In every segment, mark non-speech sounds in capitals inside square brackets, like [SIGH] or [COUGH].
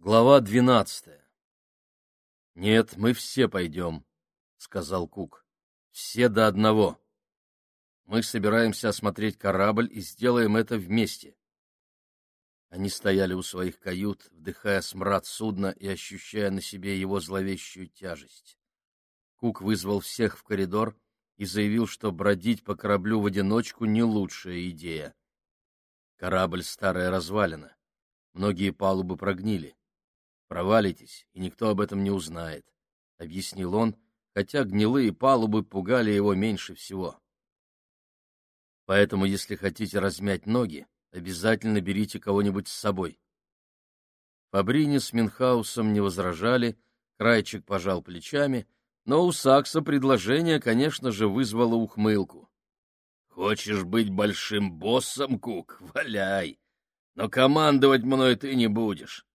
Глава двенадцатая. «Нет, мы все пойдем», — сказал Кук. «Все до одного. Мы собираемся осмотреть корабль и сделаем это вместе». Они стояли у своих кают, вдыхая смрад судна и ощущая на себе его зловещую тяжесть. Кук вызвал всех в коридор и заявил, что бродить по кораблю в одиночку — не лучшая идея. Корабль — старая развалина. Многие палубы прогнили. Провалитесь, и никто об этом не узнает, — объяснил он, хотя гнилые палубы пугали его меньше всего. Поэтому, если хотите размять ноги, обязательно берите кого-нибудь с собой. Фабрини с Минхаусом не возражали, Крайчик пожал плечами, но у Сакса предложение, конечно же, вызвало ухмылку. — Хочешь быть большим боссом, Кук? Валяй! Но командовать мной ты не будешь.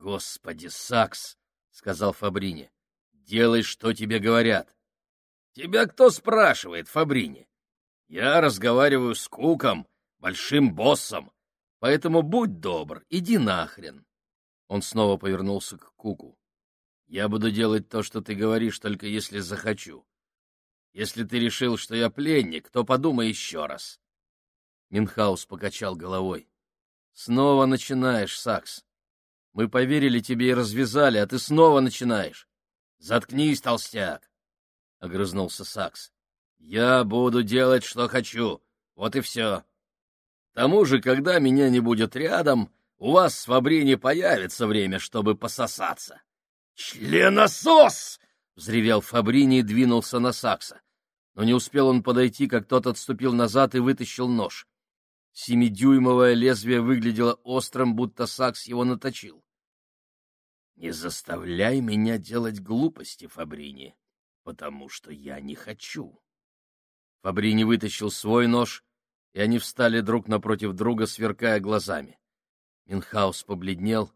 Господи, Сакс, сказал Фабрини. Делай, что тебе говорят. Тебя кто спрашивает, Фабрини? Я разговариваю с Куком, большим боссом. Поэтому будь добр, иди нахрен. Он снова повернулся к Куку. Я буду делать то, что ты говоришь, только если захочу. Если ты решил, что я пленник, то подумай еще раз. Минхаус покачал головой. — Снова начинаешь, Сакс. Мы поверили тебе и развязали, а ты снова начинаешь. Заткнись, толстяк, — огрызнулся Сакс. Я буду делать, что хочу. Вот и все. К тому же, когда меня не будет рядом, у вас с Фабрини появится время, чтобы пососаться. «Членосос!» — взревел Фабрини и двинулся на Сакса. Но не успел он подойти, как тот отступил назад и вытащил нож. Семидюймовое лезвие выглядело острым, будто Сакс его наточил. «Не заставляй меня делать глупости, Фабрини, потому что я не хочу». Фабрини вытащил свой нож, и они встали друг напротив друга, сверкая глазами. Минхаус побледнел.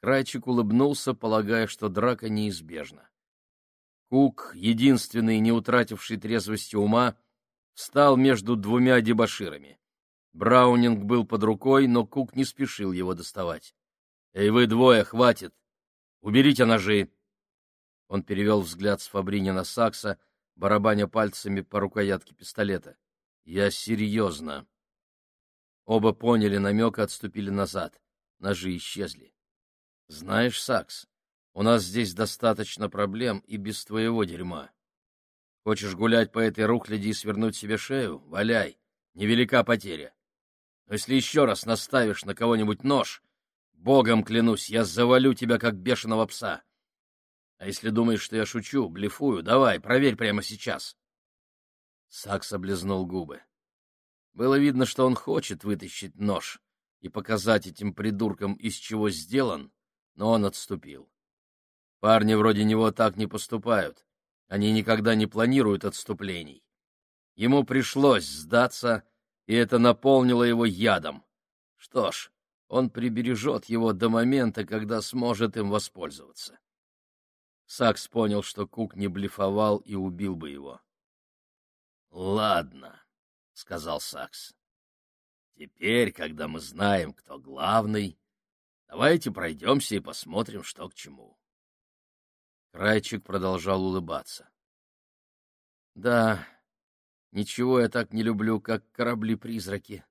Крайчик улыбнулся, полагая, что драка неизбежна. Кук, единственный, не утративший трезвости ума, встал между двумя дебоширами. Браунинг был под рукой, но Кук не спешил его доставать. — Эй, вы двое, хватит! Уберите ножи! Он перевел взгляд с Фабрини на Сакса, барабаня пальцами по рукоятке пистолета. — Я серьезно. Оба поняли намек и отступили назад. Ножи исчезли. — Знаешь, Сакс, у нас здесь достаточно проблем и без твоего дерьма. Хочешь гулять по этой рухляди и свернуть себе шею? Валяй, невелика потеря. Но если еще раз наставишь на кого-нибудь нож, богом клянусь, я завалю тебя, как бешеного пса. А если думаешь, что я шучу, блефую, давай, проверь прямо сейчас. Сакс облизнул губы. Было видно, что он хочет вытащить нож и показать этим придуркам, из чего сделан, но он отступил. Парни вроде него так не поступают. Они никогда не планируют отступлений. Ему пришлось сдаться, и это наполнило его ядом. Что ж, он прибережет его до момента, когда сможет им воспользоваться. Сакс понял, что Кук не блефовал и убил бы его. — Ладно, — сказал Сакс. — Теперь, когда мы знаем, кто главный, давайте пройдемся и посмотрим, что к чему. Крайчик продолжал улыбаться. — Да, Ничего я так не люблю, как корабли-призраки.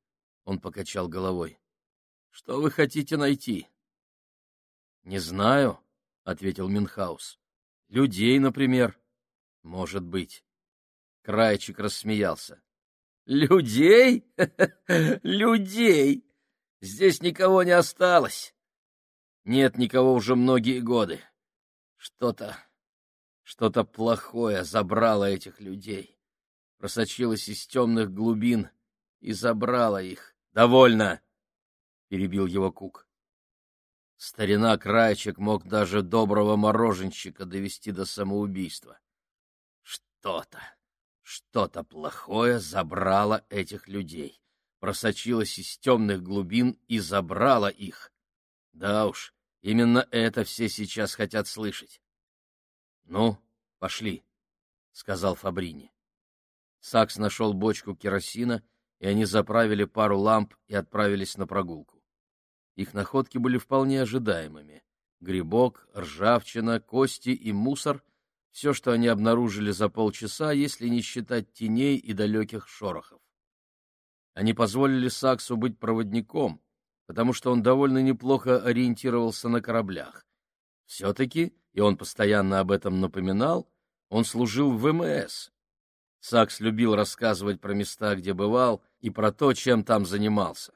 Он покачал головой. Что вы хотите найти? Не знаю, ответил Минхаус. Людей, например. Может быть. Крайчик рассмеялся. Людей? [LAUGHS] Людей! Здесь никого не осталось. Нет никого уже многие годы. Что-то, что-то плохое забрало этих людей просочилась из темных глубин и забрала их. «Довольно!» — перебил его Кук. Старина Крайчик мог даже доброго мороженщика довести до самоубийства. Что-то, что-то плохое забрало этих людей, просочилось из темных глубин и забрало их. Да уж, именно это все сейчас хотят слышать. — Ну, пошли, — сказал Фабрини. Сакс нашел бочку керосина, и они заправили пару ламп и отправились на прогулку. Их находки были вполне ожидаемыми. грибок, ржавчина, кости и мусор — все, что они обнаружили за полчаса, если не считать теней и далеких шорохов. Они позволили Саксу быть проводником, потому что он довольно неплохо ориентировался на кораблях. Все-таки, и он постоянно об этом напоминал, он служил в ВМС. Сакс любил рассказывать про места, где бывал, и про то, чем там занимался.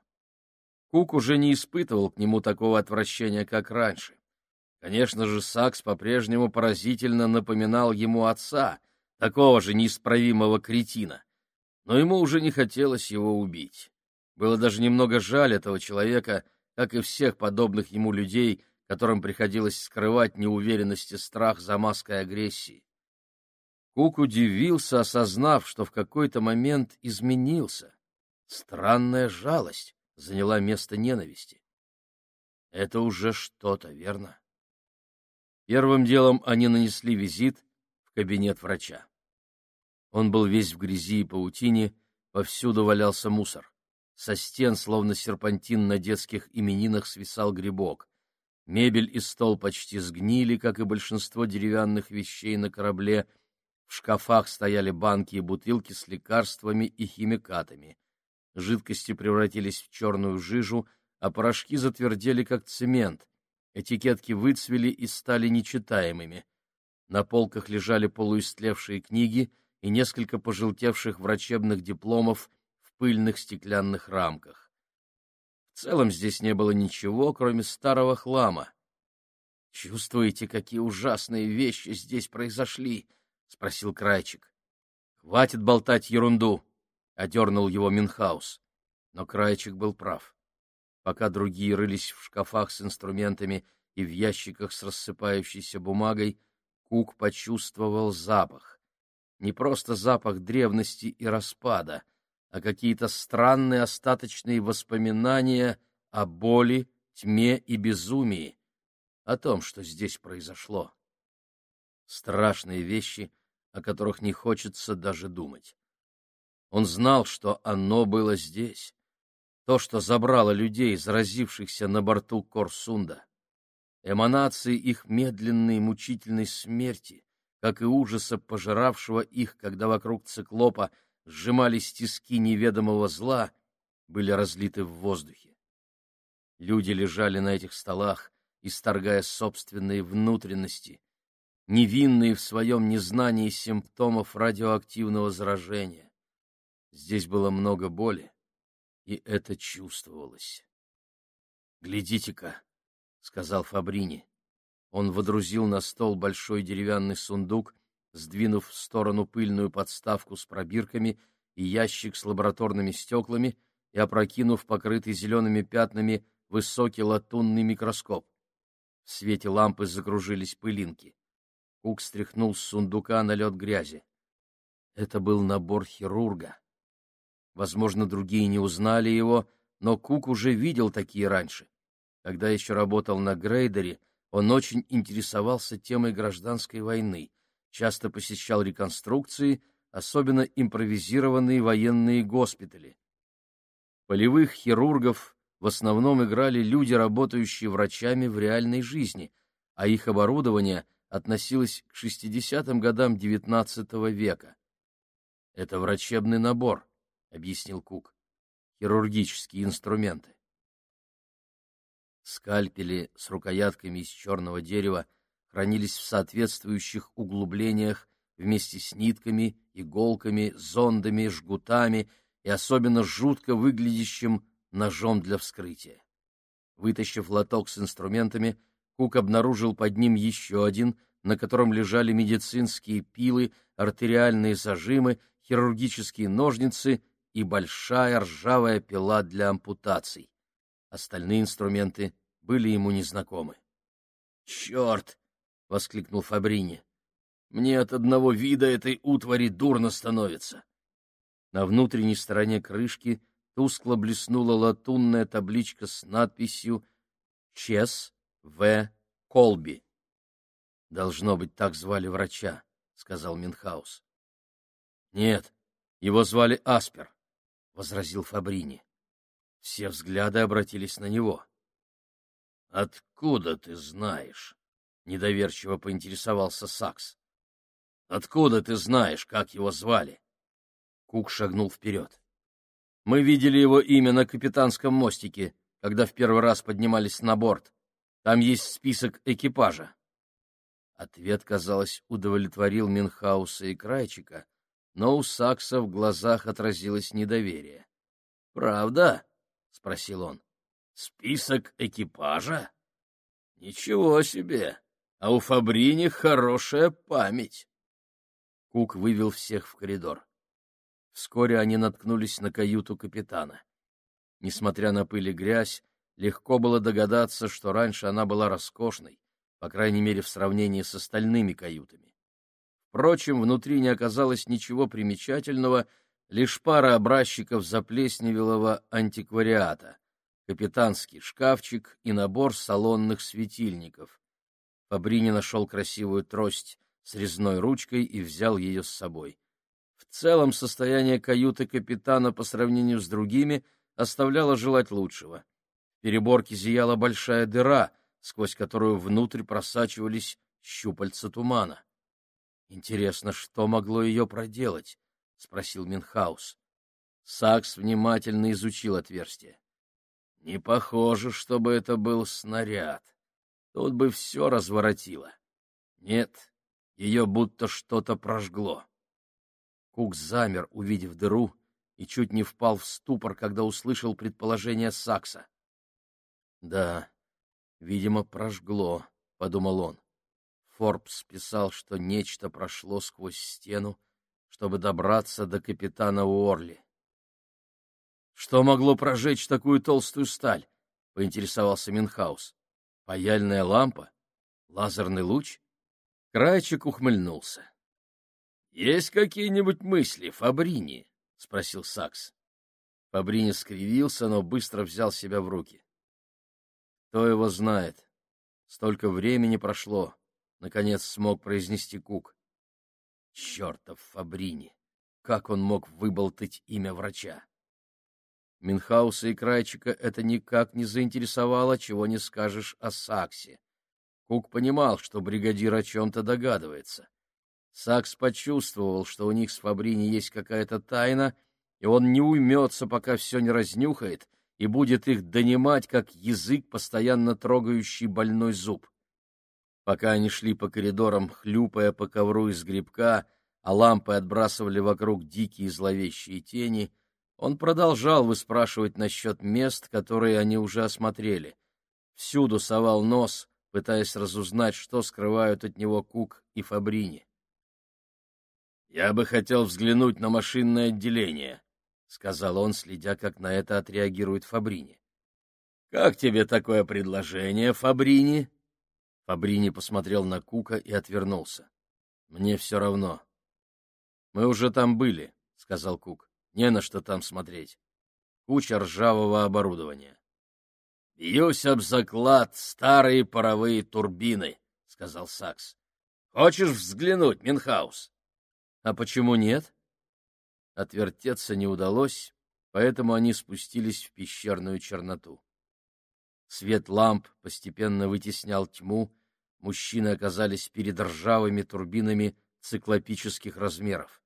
Кук уже не испытывал к нему такого отвращения, как раньше. Конечно же, Сакс по-прежнему поразительно напоминал ему отца, такого же неисправимого кретина. Но ему уже не хотелось его убить. Было даже немного жаль этого человека, как и всех подобных ему людей, которым приходилось скрывать неуверенность и страх за маской агрессии. Кук удивился, осознав, что в какой-то момент изменился. Странная жалость заняла место ненависти. Это уже что-то, верно? Первым делом они нанесли визит в кабинет врача. Он был весь в грязи и паутине, повсюду валялся мусор. Со стен, словно серпантин на детских именинах, свисал грибок. Мебель и стол почти сгнили, как и большинство деревянных вещей на корабле. В шкафах стояли банки и бутылки с лекарствами и химикатами. Жидкости превратились в черную жижу, а порошки затвердели, как цемент. Этикетки выцвели и стали нечитаемыми. На полках лежали полуистлевшие книги и несколько пожелтевших врачебных дипломов в пыльных стеклянных рамках. В целом здесь не было ничего, кроме старого хлама. — Чувствуете, какие ужасные вещи здесь произошли? — спросил Крайчик. — Хватит болтать ерунду, — одернул его Минхаус. Но Крайчик был прав. Пока другие рылись в шкафах с инструментами и в ящиках с рассыпающейся бумагой, Кук почувствовал запах. Не просто запах древности и распада, а какие-то странные остаточные воспоминания о боли, тьме и безумии, о том, что здесь произошло. Страшные вещи, о которых не хочется даже думать. Он знал, что оно было здесь, то, что забрало людей, заразившихся на борту Корсунда. Эманации их медленной мучительной смерти, как и ужаса, пожиравшего их, когда вокруг циклопа сжимались тиски неведомого зла, были разлиты в воздухе. Люди лежали на этих столах, исторгая собственные внутренности, невинные в своем незнании симптомов радиоактивного заражения. Здесь было много боли, и это чувствовалось. «Глядите-ка», — сказал Фабрини. Он водрузил на стол большой деревянный сундук сдвинув в сторону пыльную подставку с пробирками и ящик с лабораторными стеклами и опрокинув покрытый зелеными пятнами высокий латунный микроскоп. В свете лампы закружились пылинки. Кук стряхнул с сундука налет грязи. Это был набор хирурга. Возможно, другие не узнали его, но Кук уже видел такие раньше. Когда еще работал на грейдере, он очень интересовался темой гражданской войны — часто посещал реконструкции, особенно импровизированные военные госпитали. Полевых хирургов в основном играли люди, работающие врачами в реальной жизни, а их оборудование относилось к 60-м годам XIX века. «Это врачебный набор», — объяснил Кук. «Хирургические инструменты». Скальпели с рукоятками из черного дерева — хранились в соответствующих углублениях вместе с нитками, иголками, зондами, жгутами и особенно жутко выглядящим ножом для вскрытия. Вытащив лоток с инструментами, Кук обнаружил под ним еще один, на котором лежали медицинские пилы, артериальные зажимы, хирургические ножницы и большая ржавая пила для ампутаций. Остальные инструменты были ему незнакомы. «Черт!» — воскликнул Фабрини. «Мне от одного вида этой утвари дурно становится». На внутренней стороне крышки тускло блеснула латунная табличка с надписью «Чес В. Колби». «Должно быть, так звали врача», — сказал Минхаус. «Нет, его звали Аспер», — возразил Фабрини. Все взгляды обратились на него. Откуда ты знаешь? Недоверчиво поинтересовался Сакс. Откуда ты знаешь, как его звали? Кук шагнул вперед. Мы видели его имя на капитанском мостике, когда в первый раз поднимались на борт. Там есть список экипажа. Ответ, казалось, удовлетворил Минхауса и Крайчика, но у Сакса в глазах отразилось недоверие. «Правда?» — спросил он. «Список экипажа? Ничего себе! А у Фабрини хорошая память!» Кук вывел всех в коридор. Вскоре они наткнулись на каюту капитана. Несмотря на пыль и грязь, легко было догадаться, что раньше она была роскошной, по крайней мере в сравнении с остальными каютами. Впрочем, внутри не оказалось ничего примечательного, лишь пара образчиков заплесневелого антиквариата, капитанский шкафчик и набор салонных светильников. Фабрини нашел красивую трость с резной ручкой и взял ее с собой. В целом состояние каюты капитана по сравнению с другими оставляло желать лучшего. Переборке зияла большая дыра, сквозь которую внутрь просачивались щупальца тумана. Интересно, что могло ее проделать? — спросил Минхаус. Сакс внимательно изучил отверстие. Не похоже, чтобы это был снаряд. Тут бы все разворотило. Нет, ее будто что-то прожгло. Кук замер, увидев дыру, и чуть не впал в ступор, когда услышал предположение Сакса. Да, видимо, прожгло, — подумал он. Форбс писал, что нечто прошло сквозь стену, чтобы добраться до капитана Уорли. Что могло прожечь такую толстую сталь? — поинтересовался Минхаус. — Паяльная лампа? Лазерный луч? Крайчик ухмыльнулся. — Есть какие-нибудь мысли, Фабрини? — спросил Сакс. Фабрини скривился, но быстро взял себя в руки. Кто его знает? Столько времени прошло, — наконец смог произнести Кук. Чертов Фабрини! Как он мог выболтать имя врача? Минхауса и Крайчика это никак не заинтересовало, чего не скажешь о Саксе. Кук понимал, что бригадир о чем-то догадывается. Сакс почувствовал, что у них с Фабрини есть какая-то тайна, и он не уймется, пока все не разнюхает, и будет их донимать, как язык, постоянно трогающий больной зуб. Пока они шли по коридорам, хлюпая по ковру из грибка, а лампы отбрасывали вокруг дикие зловещие тени, он продолжал выспрашивать насчет мест, которые они уже осмотрели. Всюду совал нос, пытаясь разузнать, что скрывают от него Кук и Фабрини. «Я бы хотел взглянуть на машинное отделение», — сказал он, следя, как на это отреагирует Фабрини. «Как тебе такое предложение, Фабрини?» Фабрини посмотрел на Кука и отвернулся. «Мне все равно». «Мы уже там были», — сказал Кук. «Не на что там смотреть. Куча ржавого оборудования». «Бьюсь об заклад старые паровые турбины», — сказал Сакс. «Хочешь взглянуть, Минхаус?» «А почему нет?» Отвертеться не удалось, поэтому они спустились в пещерную черноту. Свет ламп постепенно вытеснял тьму, мужчины оказались перед ржавыми турбинами циклопических размеров.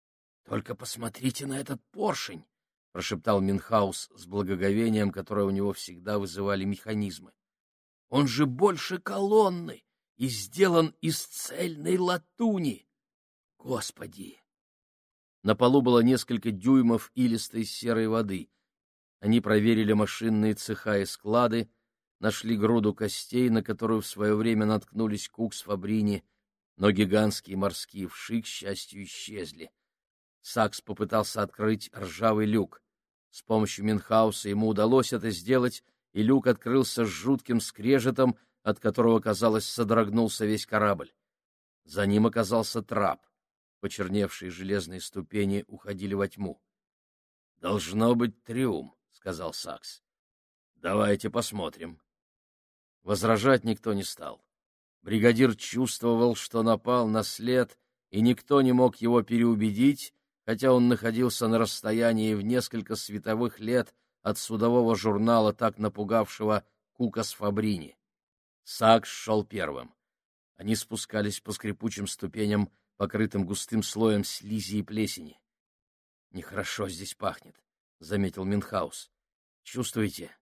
— Только посмотрите на этот поршень! — прошептал Минхаус с благоговением, которое у него всегда вызывали механизмы. — Он же больше колонны и сделан из цельной латуни! Господи! На полу было несколько дюймов илистой серой воды. Они проверили машинные цеха и склады, нашли груду костей, на которую в свое время наткнулись Кукс Фабрини, но гигантские морские вши, к счастью, исчезли. Сакс попытался открыть ржавый люк. С помощью Минхауса ему удалось это сделать, и люк открылся с жутким скрежетом, от которого, казалось, содрогнулся весь корабль. За ним оказался трап. Почерневшие железные ступени уходили во тьму. — Должно быть трюм, — сказал Сакс. — Давайте посмотрим. Возражать никто не стал. Бригадир чувствовал, что напал на след, и никто не мог его переубедить, хотя он находился на расстоянии в несколько световых лет от судового журнала, так напугавшего Кука с Фабрини. Сакс шел первым. Они спускались по скрипучим ступеням, покрытым густым слоем слизи и плесени. — Нехорошо здесь пахнет, — заметил Минхаус. — Чувствуете?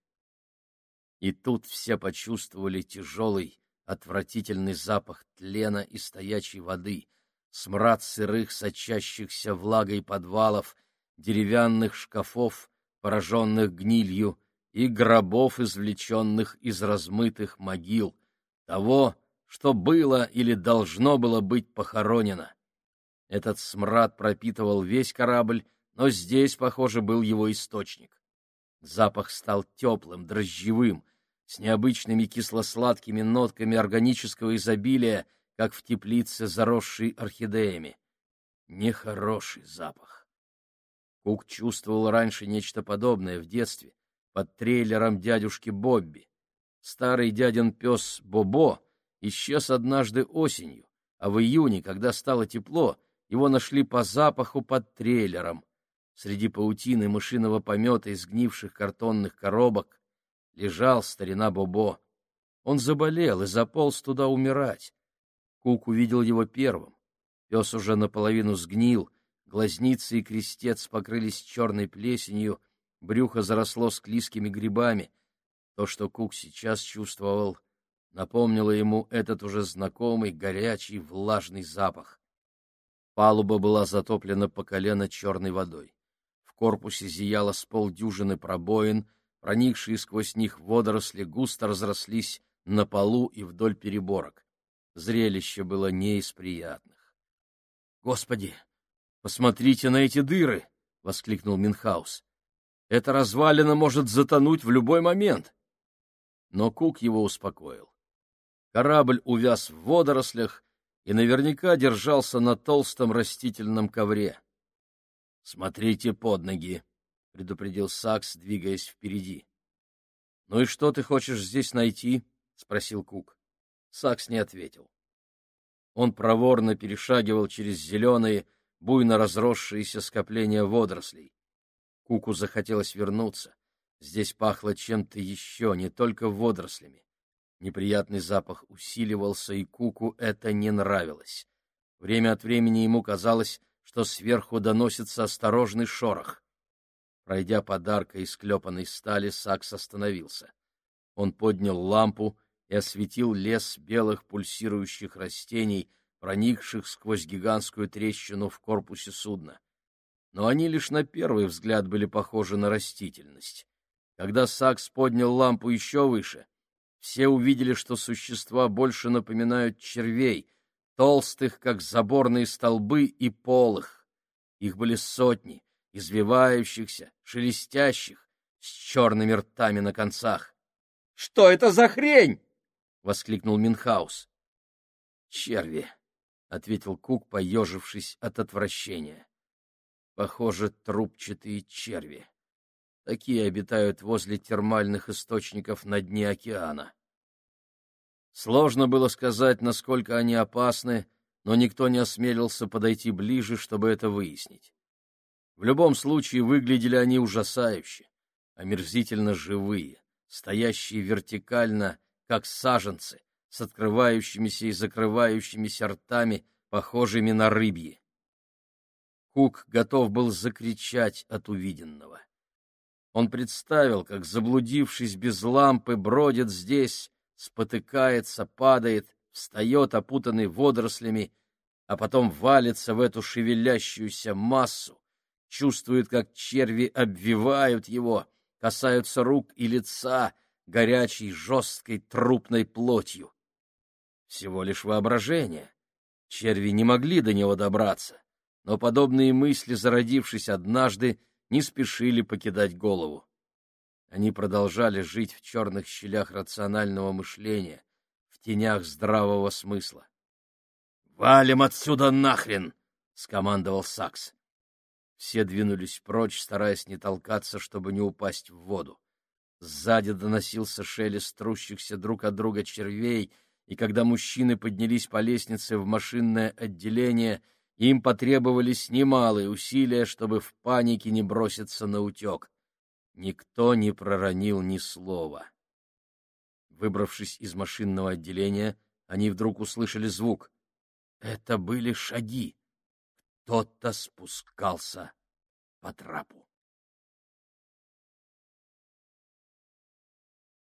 И тут все почувствовали тяжелый, отвратительный запах тлена и стоячей воды, смрад сырых, сочащихся влагой подвалов, деревянных шкафов, пораженных гнилью, и гробов, извлеченных из размытых могил, того, что было или должно было быть похоронено. Этот смрад пропитывал весь корабль, но здесь, похоже, был его источник. Запах стал теплым, дрожжевым, с необычными кисло-сладкими нотками органического изобилия, как в теплице, заросшей орхидеями. Нехороший запах. Кук чувствовал раньше нечто подобное в детстве, под трейлером дядюшки Бобби. Старый дядин пес Бобо исчез однажды осенью, а в июне, когда стало тепло, его нашли по запаху под трейлером. Среди паутины мышиного помета из гнивших картонных коробок лежал старина Бобо. Он заболел и заполз туда умирать. Кук увидел его первым. Пес уже наполовину сгнил, глазницы и крестец покрылись черной плесенью, брюхо заросло склизкими грибами. То, что Кук сейчас чувствовал, напомнило ему этот уже знакомый горячий влажный запах. Палуба была затоплена по колено черной водой. В корпусе зияло с полдюжины пробоин — Проникшие сквозь них водоросли густо разрослись на полу и вдоль переборок. Зрелище было не из приятных. — Господи, посмотрите на эти дыры! — воскликнул Минхаус. — Эта развалина может затонуть в любой момент. Но Кук его успокоил. Корабль увяз в водорослях и наверняка держался на толстом растительном ковре. — Смотрите под ноги, предупредил Сакс, двигаясь впереди. — Ну и что ты хочешь здесь найти? — спросил Кук. Сакс не ответил. Он проворно перешагивал через зеленые, буйно разросшиеся скопления водорослей. Куку захотелось вернуться. Здесь пахло чем-то еще, не только водорослями. Неприятный запах усиливался, и Куку это не нравилось. Время от времени ему казалось, что сверху доносится осторожный шорох. Пройдя подарка из клепанной стали, Сакс остановился. Он поднял лампу и осветил лес белых пульсирующих растений, проникших сквозь гигантскую трещину в корпусе судна. Но они лишь на первый взгляд были похожи на растительность. Когда Сакс поднял лампу еще выше, все увидели, что существа больше напоминают червей, толстых, как заборные столбы, и полых. Их были сотни, извивающихся, шелестящих, с черными ртами на концах. — Что это за хрень? — воскликнул Минхаус. — Черви, — ответил Кук, поежившись от отвращения. — Похоже, трубчатые черви. Такие обитают возле термальных источников на дне океана. Сложно было сказать, насколько они опасны, но никто не осмелился подойти ближе, чтобы это выяснить. В любом случае выглядели они ужасающе, омерзительно живые, стоящие вертикально, как саженцы, с открывающимися и закрывающимися ртами, похожими на рыбьи. Кук готов был закричать от увиденного. Он представил, как, заблудившись без лампы, бродит здесь, спотыкается, падает, встает, опутанный водорослями, а потом валится в эту шевелящуюся массу, чувствует, как черви обвивают его, касаются рук и лица горячей, жесткой трупной плотью. Всего лишь воображение. Черви не могли до него добраться, но подобные мысли, зародившись однажды, не спешили покидать голову. Они продолжали жить в черных щелях рационального мышления, в тенях здравого смысла. «Валим отсюда нахрен!» — скомандовал Сакс. Все двинулись прочь, стараясь не толкаться, чтобы не упасть в воду. Сзади доносился шелест трущихся друг от друга червей, и когда мужчины поднялись по лестнице в машинное отделение, им потребовались немалые усилия, чтобы в панике не броситься на утек. Никто не проронил ни слова. Выбравшись из машинного отделения, они вдруг услышали звук. Это были шаги. Кто-то спускался по трапу.